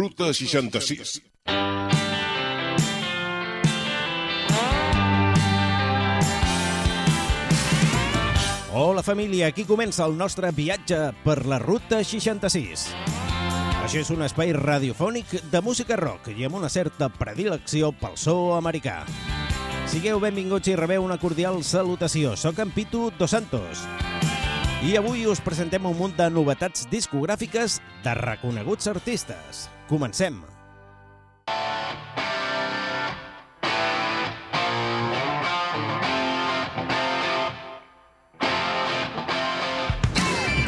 Ruta 66. Hola família, aquí comença el nostre viatge per la Ruta 66. Això és un espai radiofònic de música rock i amb una certa predilecció pel so americà. Sigueu benvinguts i rebeu una cordial salutació. Soc en Pitu Dos Santos. I avui us presentem un munt de novetats discogràfiques de reconeguts artistes. Comencem!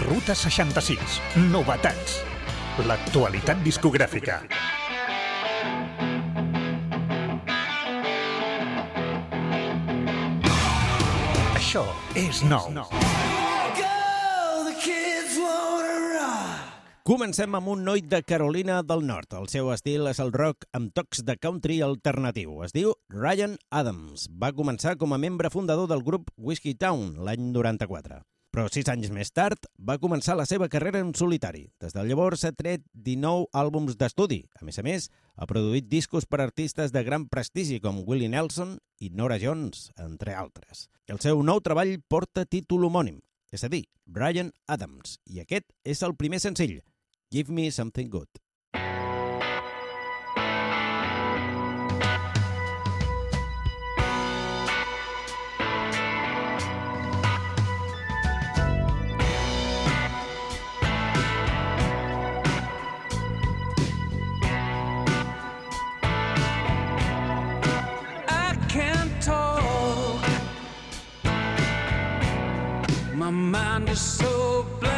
Ruta 66. Novetats. L'actualitat discogràfica. Això és nou. Comencem amb un noi de Carolina del Nord. El seu estil és el rock amb tocs de country alternatiu. Es diu Ryan Adams. Va començar com a membre fundador del grup Whiskey Town l'any 94. Però sis anys més tard va començar la seva carrera en solitari. Des de llavors ha tret 19 àlbums d'estudi. A més a més, ha produït discos per artistes de gran prestigi com Willie Nelson i Nora Jones, entre altres. El seu nou treball porta títol homònim, és a dir, Ryan Adams, i aquest és el primer senzill, Give Me Something Good. I can't talk. My mind is so blank.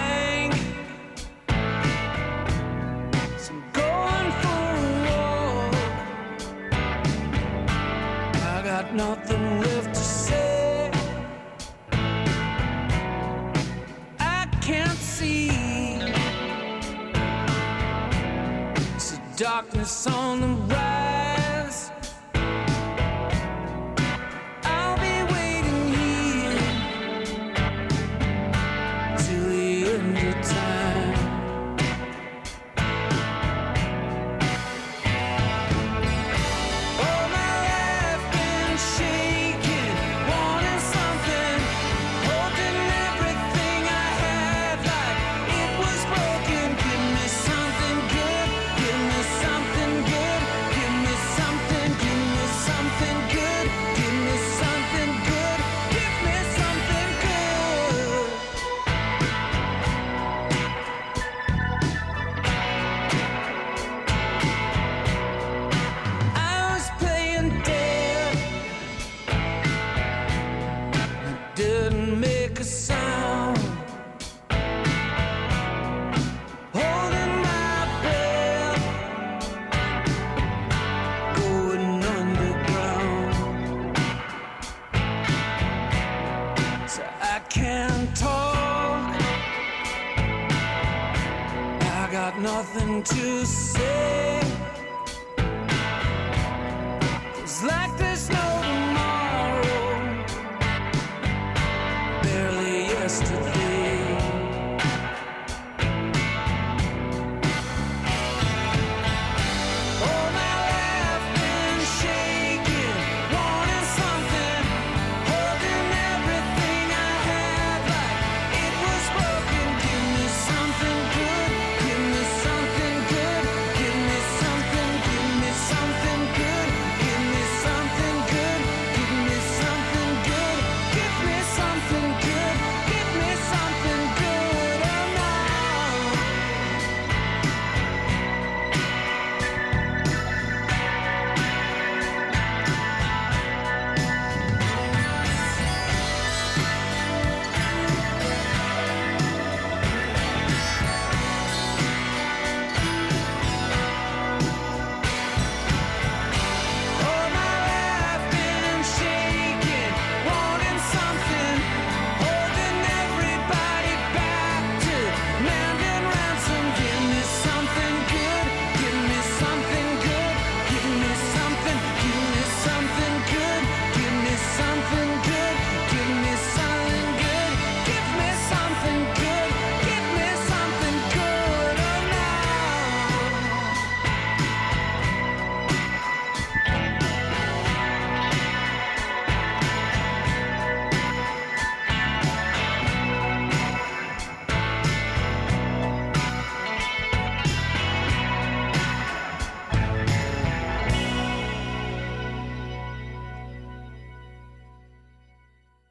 Nothing left to say. I can't see. It's a darkness on the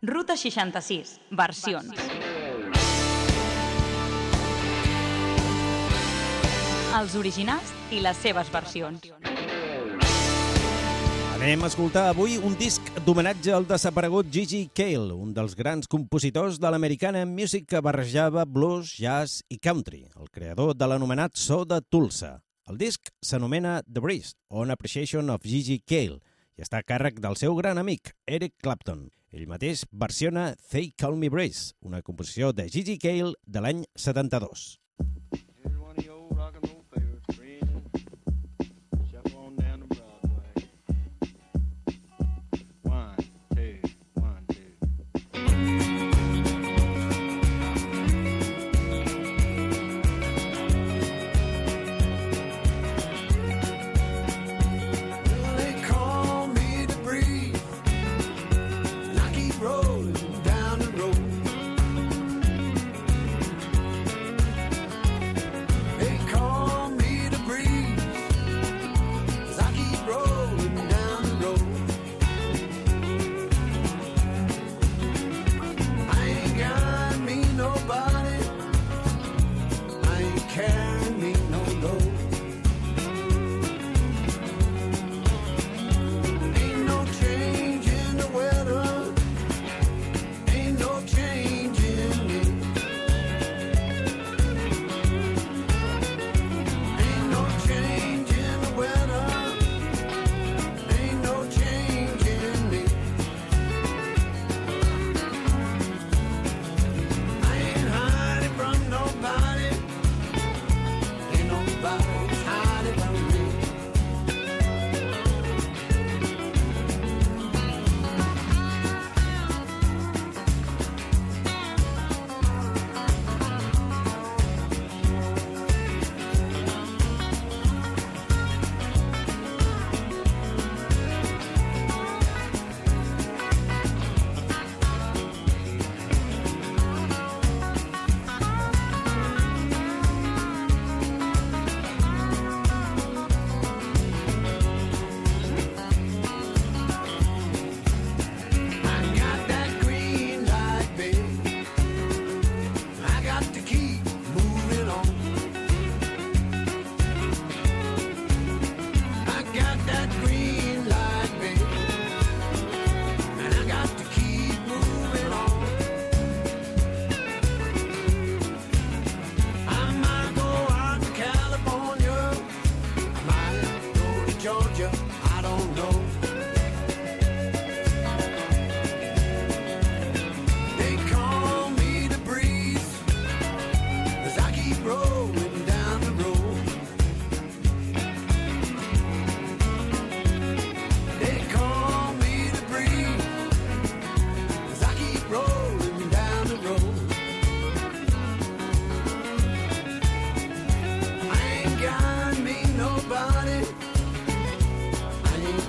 Ruta 66, versions. Els originals i les seves versions. Anem a escoltar avui un disc d'homenatge al desaparegut Gigi Cale, un dels grans compositors de l'americana music que barrejava blues, jazz i country, el creador de l'anomenat so de Tulsa. El disc s'anomena The Breeze, On Appreciation of Gigi Cale, i està a càrrec del seu gran amic, Eric Clapton. Ell mateix versiona They Call Me Breeze, una composició de Gigi Cale de l'any 72.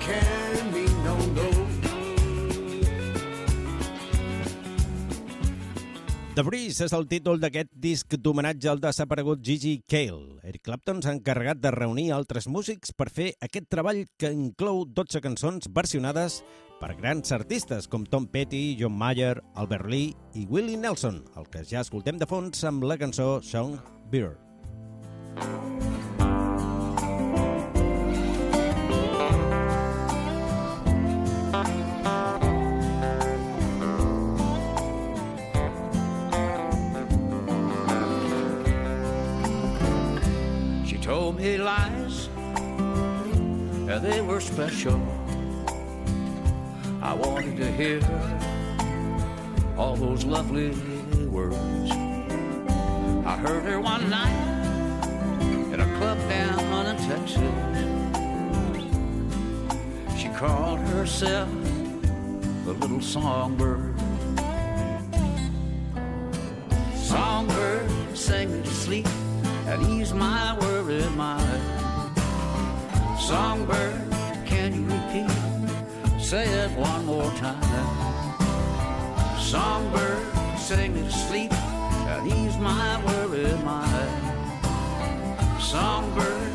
Me no. The Breeze és el títol d'aquest disc d'homenatge al desaparegut Gigi Cale. Eric Clapton s'ha encarregat de reunir altres músics per fer aquest treball que inclou 12 cançons versionades per grans artistes com Tom Petty, John Mayer, Albert Lee i Willie Nelson, el que ja escoltem de fons amb la cançó Song Beer. Told me lies, and they were special. I wanted to hear all those lovely words. I heard her one night at a club down in Texas. She called herself the little songbird. Songbird, sing me to sleep and ease my worried mind. Songbird, can you repeat? Say it one more time. Songbird, sing me to sleep and ease my worried mind. Songbird,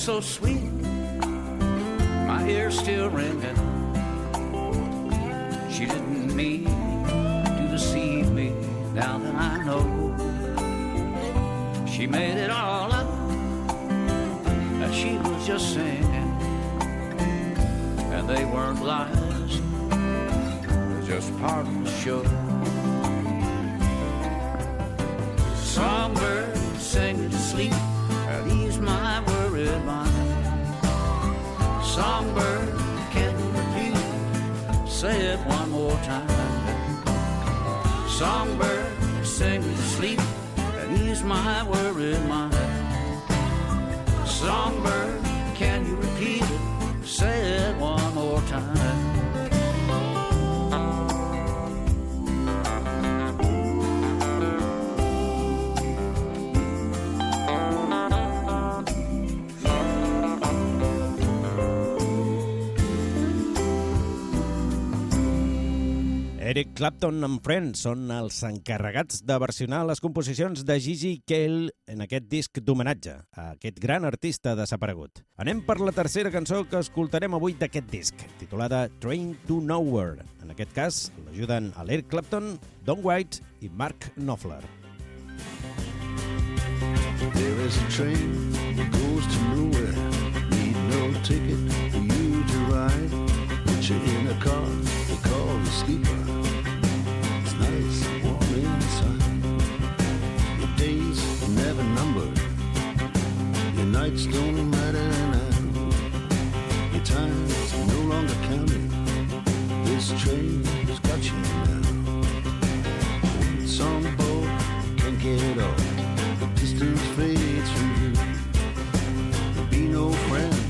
so sweet, my ears still ringing. She didn't mean to deceive me, now that I know. She made it all up, and she was just singing, and they weren't lies, just part of the show. Songbird singing to sleep, Songbird, can repeat? Say it one more time. Songbird, sing me to sleep and ease my worried mind. Songbird, Eric Clapton and Friends són els encarregats de versionar les composicions de Gigi Cale en aquest disc d'homenatge a aquest gran artista desaparegut. Anem per la tercera cançó que escoltarem avui d'aquest disc, titulada Train to Nowhere. En aquest cas, l'ajuden a l'Eric Clapton, Don White i Mark Knopfler. There is a train that goes to nowhere. Need no ticket for you to ride. Put you in a car they call the sleeper. Nights don't matter now. Your time's no longer counted. This train has got you now. On board, can't get off. The distance fades from you. Be no friends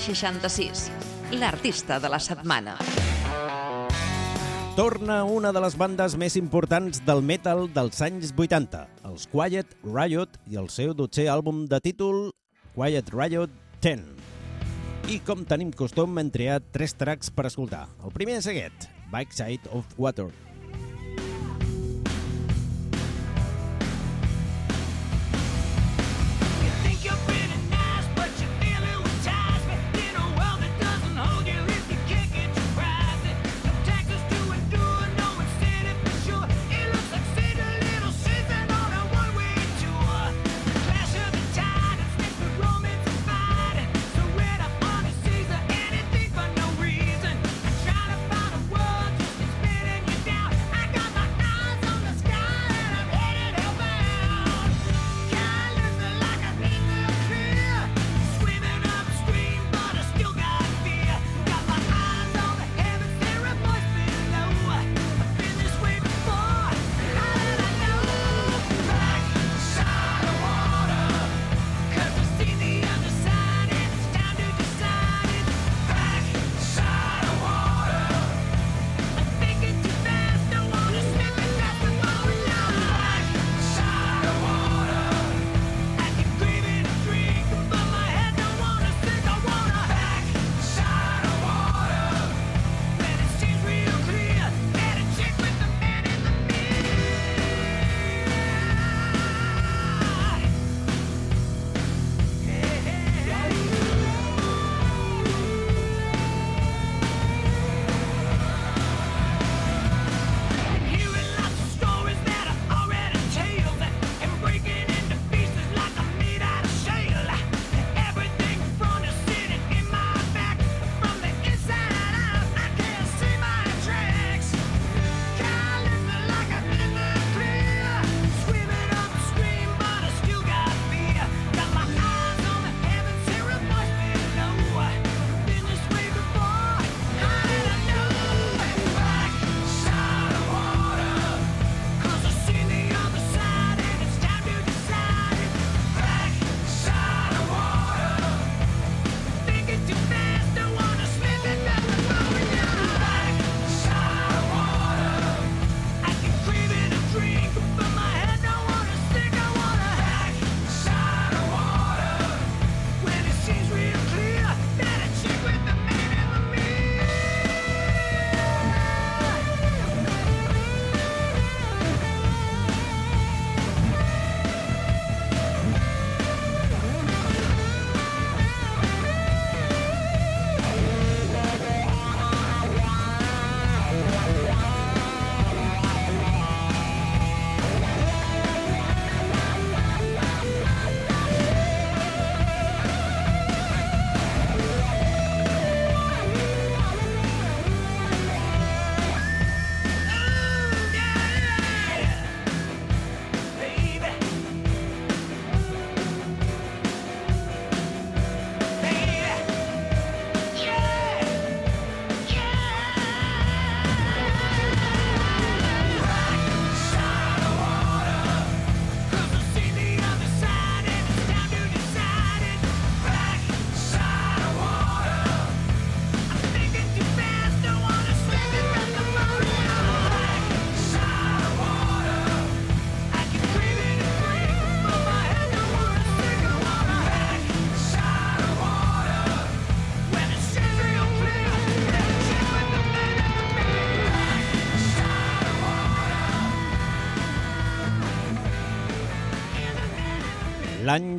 66, l'artista de la setmana. Torna una de les bandes més importants del metal dels anys 80, els Quiet Riot i el seu dotzer àlbum de títol Quiet Riot 10. I com tenim costum, hem triat tres tracks per escoltar. El primer és aquest, Backside of Water,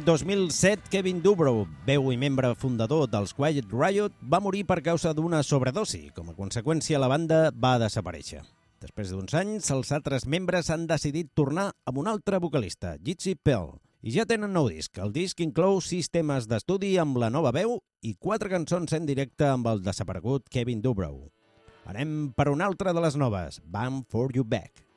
2007, Kevin Dubrow, veu i membre fundador dels Quiet Riot, va morir per causa d'una sobredosi. Com a conseqüència, la banda va desaparèixer. Després d'uns anys, els altres membres han decidit tornar amb un altre vocalista, Jitsi Pell, i ja tenen nou disc. El disc inclou sis temes d'estudi amb la nova veu i quatre cançons en directe amb el desaparegut Kevin Dubrow. Anem per una altra de les noves, Bam For You Back.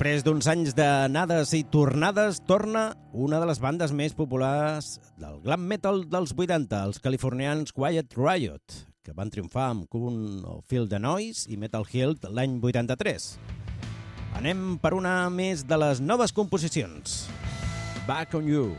Després d'uns anys d'anades i tornades, torna una de les bandes més populars del glam metal dels 80, els californians Quiet Riot, que van triomfar amb Kun o Feel the Noise i Metal Hilt l'any 83. Anem per una més de les noves composicions. Back on You.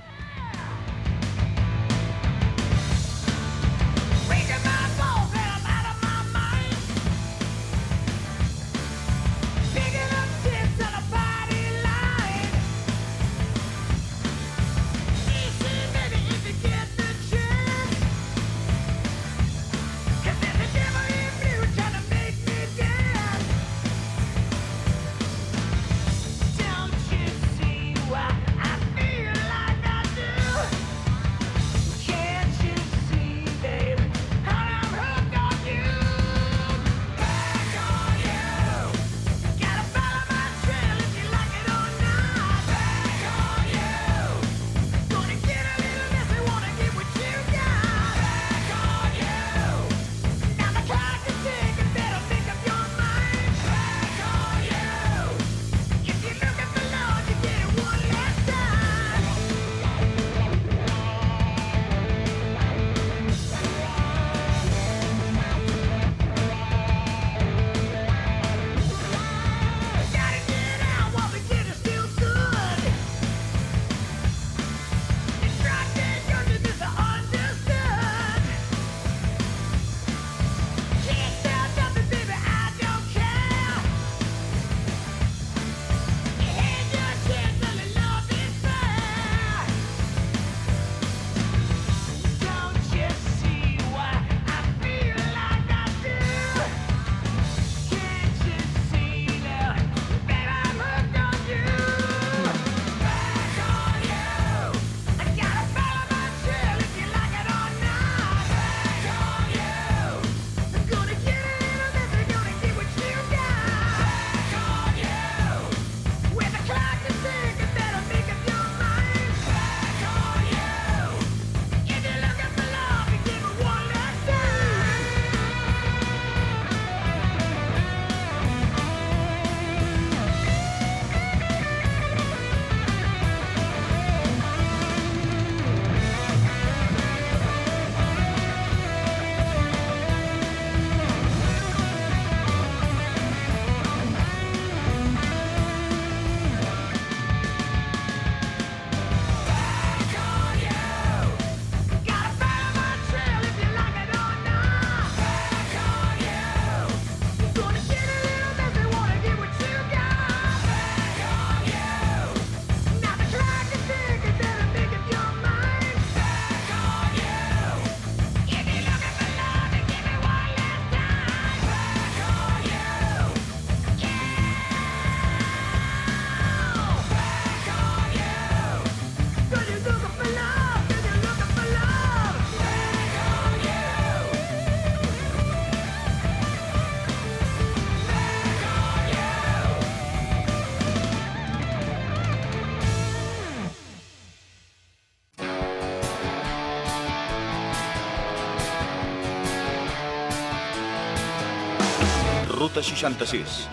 Ruta 66.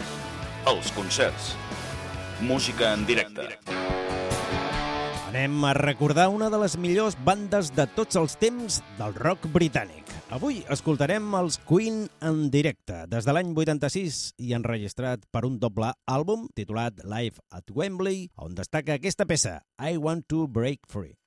Els concerts. Música en directe. Anem a recordar una de les millors bandes de tots els temps del rock britànic. Avui escoltarem els Queen en directe, des de l'any 86 i enregistrat per un doble àlbum titulat Live at Wembley, on destaca aquesta peça, I Want to Break Free.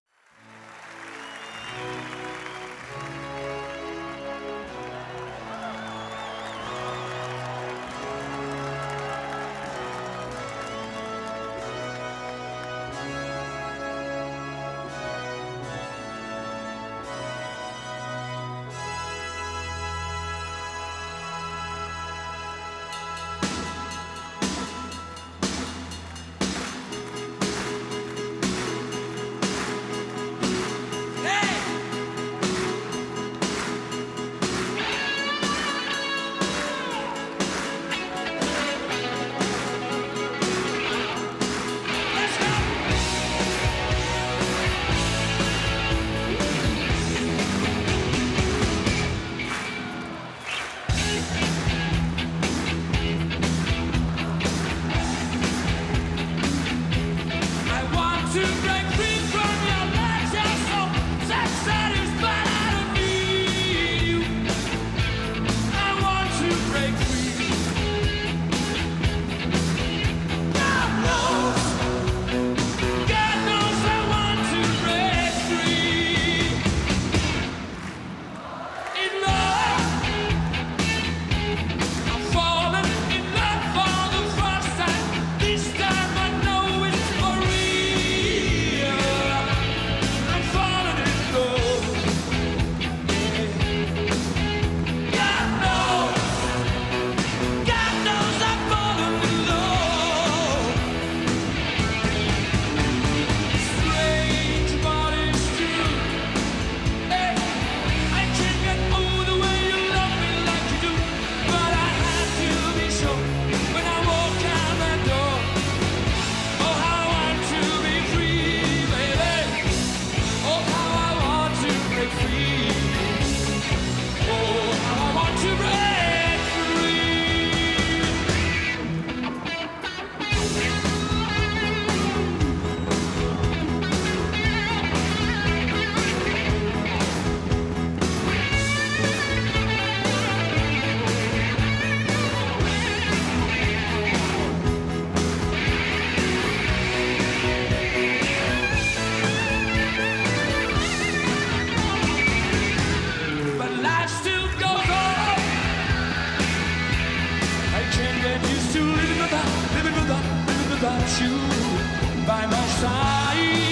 to living without, live without, living without you by my side.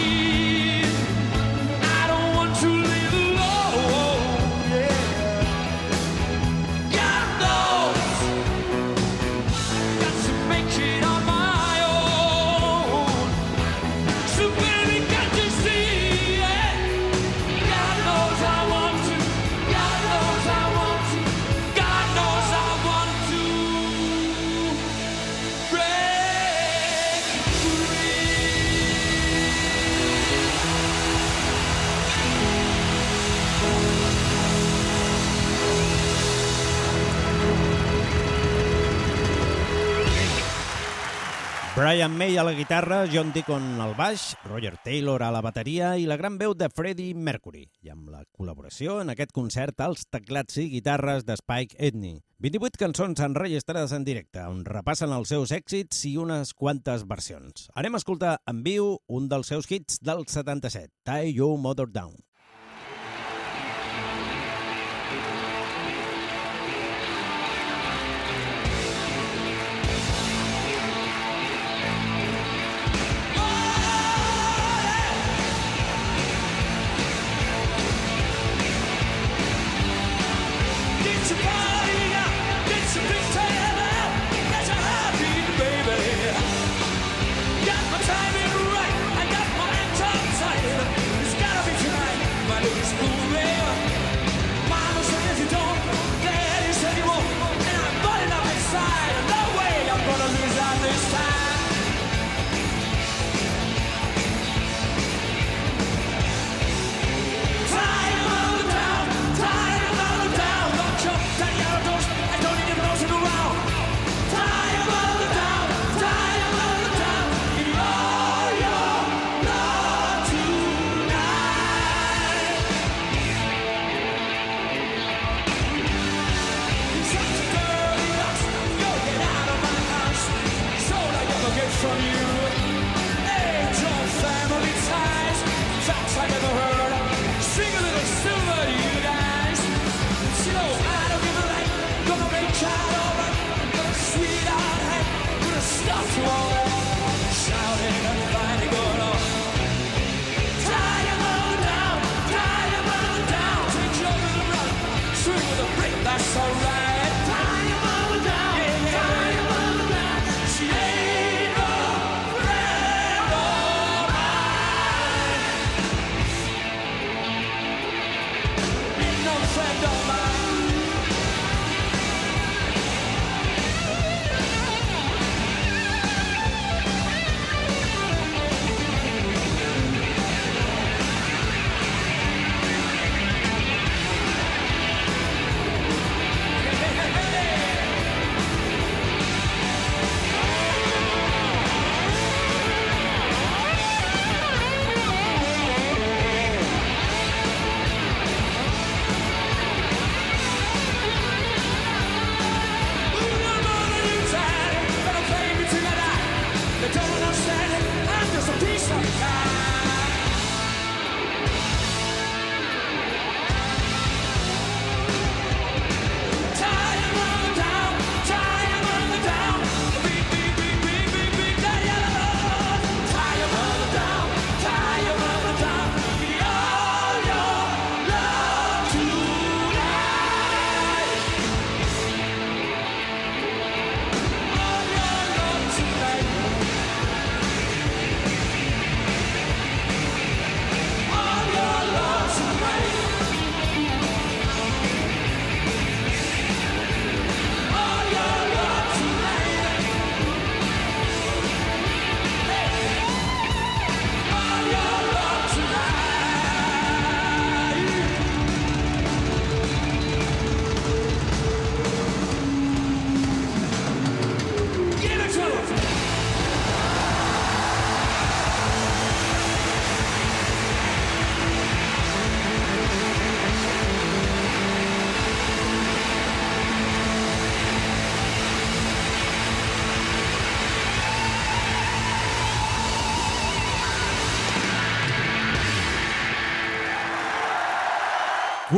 Brian May a la guitarra, John Deacon al baix, Roger Taylor a la bateria i la gran veu de Freddie Mercury, i amb la col·laboració en aquest concert als teclats i guitarres de Spike Edney. 28 cançons enregistrades en directe, on repassen els seus èxits i unes quantes versions. Anem a escoltar en viu un dels seus hits del 77, Tie Your Mother Down.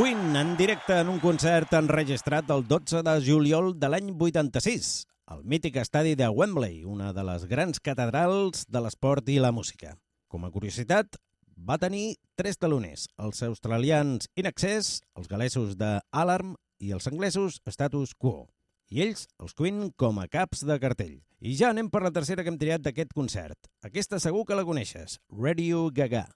Queen en directe en un concert enregistrat el 12 de juliol de l'any 86, al mític estadi de Wembley, una de les grans catedrals de l'esport i la música. Com a curiositat, va tenir tres taloners, els australians In Excess, els galesos de Alarm i els anglesos Status Quo. I ells, els Queen, com a caps de cartell. I ja anem per la tercera que hem triat d'aquest concert. Aquesta segur que la coneixes, Radio Gaga.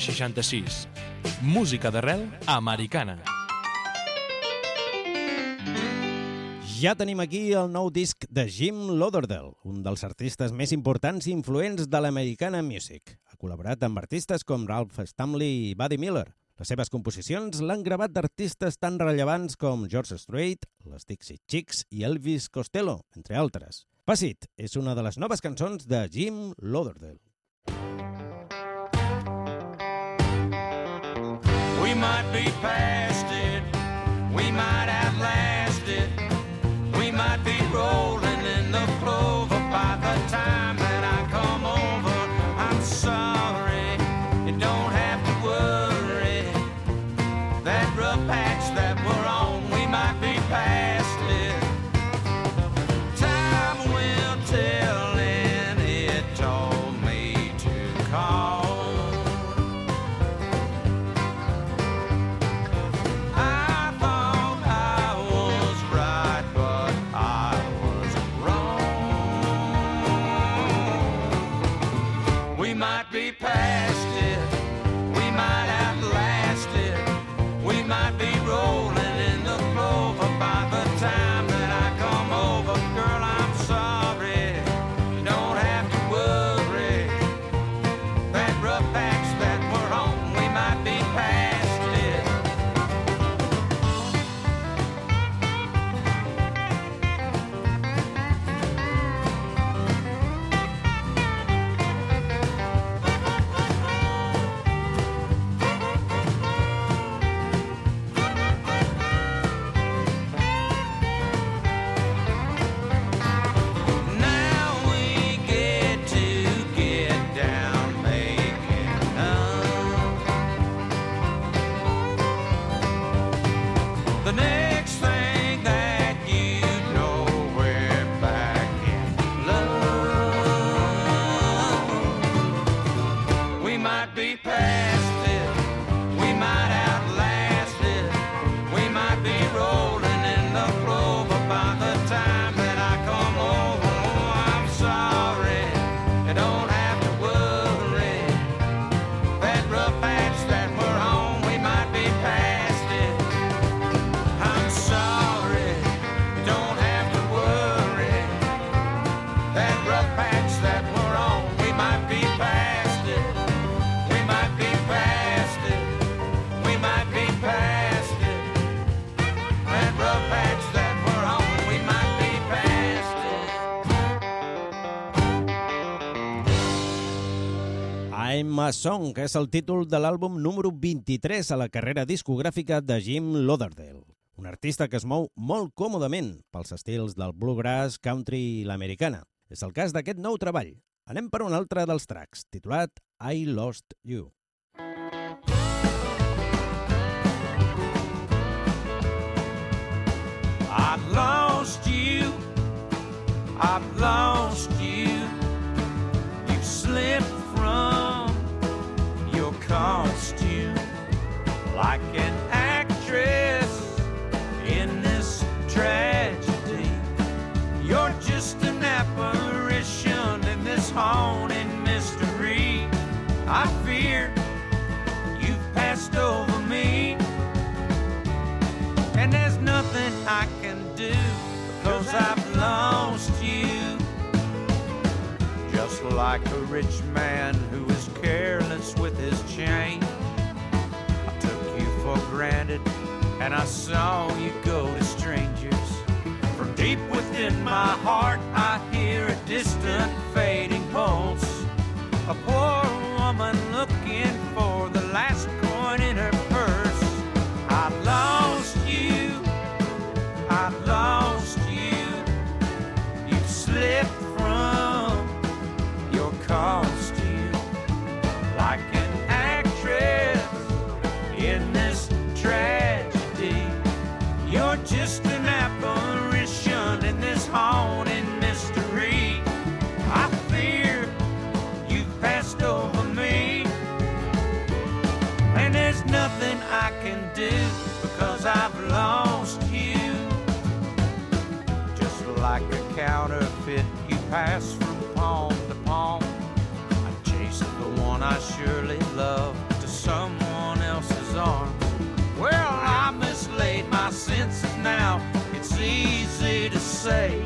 66. Música d'arrel americana. Ja tenim aquí el nou disc de Jim Lauderdale, un dels artistes més importants i influents de l'americana music. Ha col·laborat amb artistes com Ralph Stanley i Buddy Miller. Les seves composicions l'han gravat d'artistes tan rellevants com George Strait, les Dixie Chicks i Elvis Costello, entre altres. Passit és una de les noves cançons de Jim Lauderdale. Might be past it, we might outlast it, we might be rolling A Song, que és el títol de l'àlbum número 23 a la carrera discogràfica de Jim Lauderdale. Un artista que es mou molt còmodament pels estils del bluegrass, country i l'americana. És el cas d'aquest nou treball. Anem per un altre dels tracks, titulat I Lost You. I've lost you. I've lost you. In haunting mystery. I fear you've passed over me. And there's nothing I can do because I've lost you. Just like a rich man who is careless with his change. I took you for granted and I saw you go to strangers. From deep within my heart, I hear a distant pulse. A poor woman looking for the last say.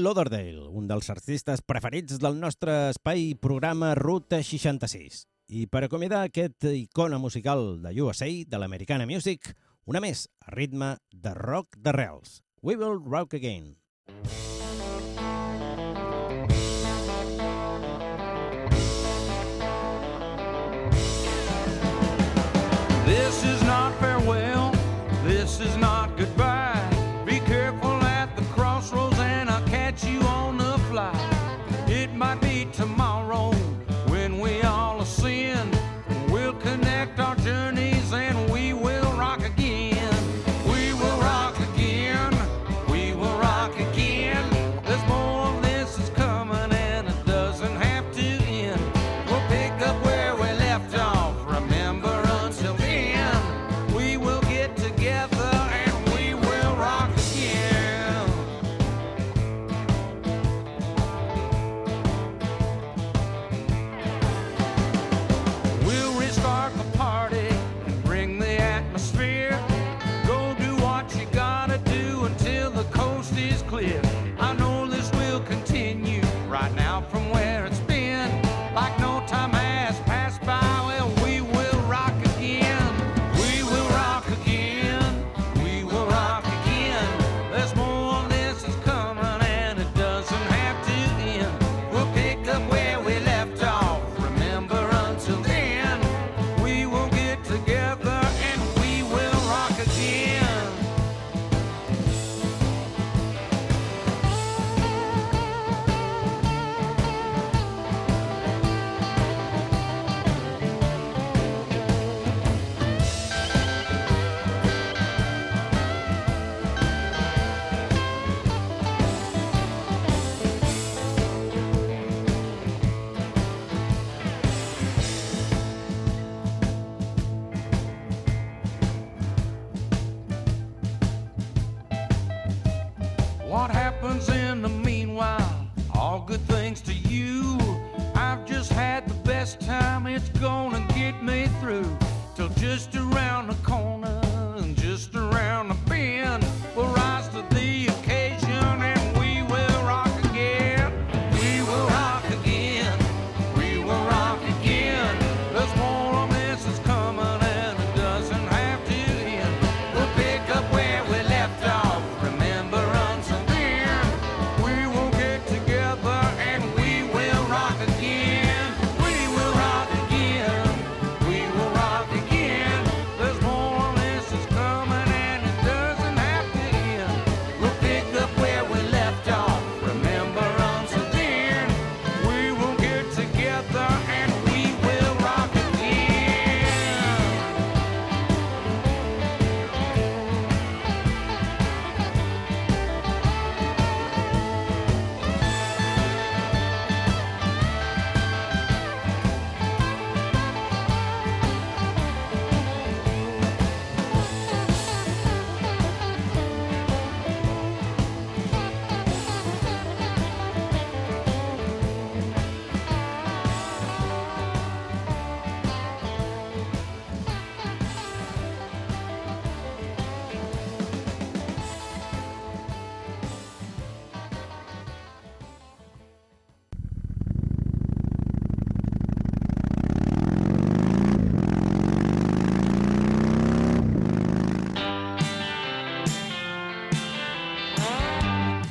Lauderdale, un dels artistes preferits del nostre espai programa Ruta 66. I per acomiadar aquest icona musical de USA, de l'Americana Music, una més, a ritme de rock d'arrels. We Will Rock Again.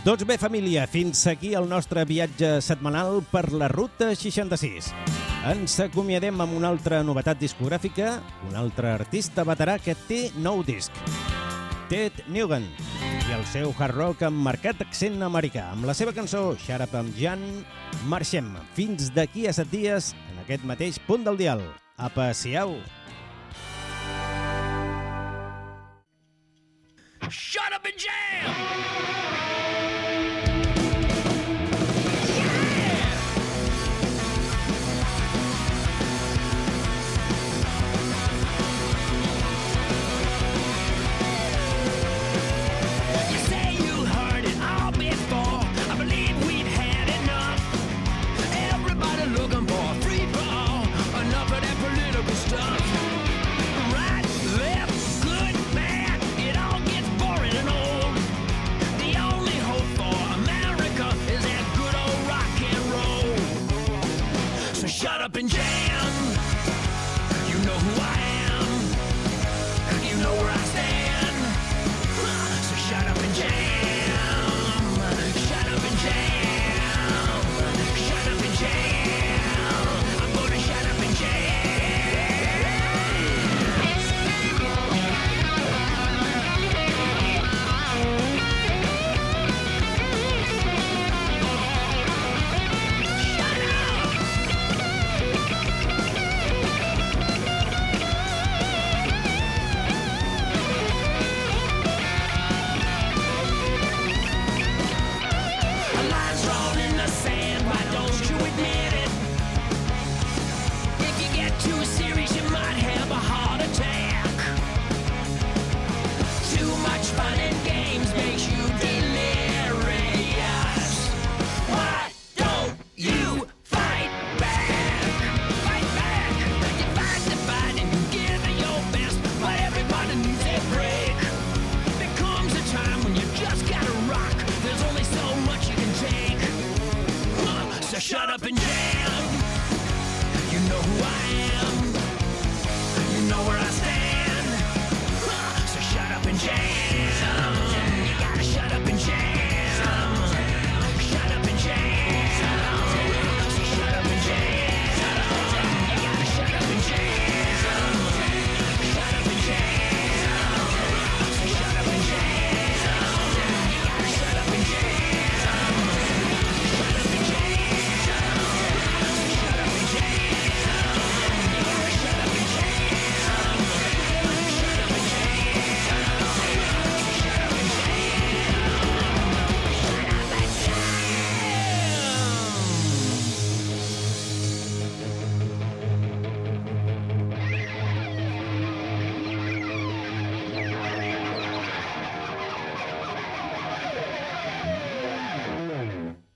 Doncs bé, família, fins aquí el nostre viatge setmanal per la Ruta 66. Ens acomiadem amb una altra novetat discogràfica, un altre artista veterà que té nou disc, Ted Nugent, i el seu hard rock amb marcat accent americà. Amb la seva cançó, Xarap amb Jan, marxem fins d'aquí a set dies en aquest mateix punt del dial. A siau! Shut up and jam! And James.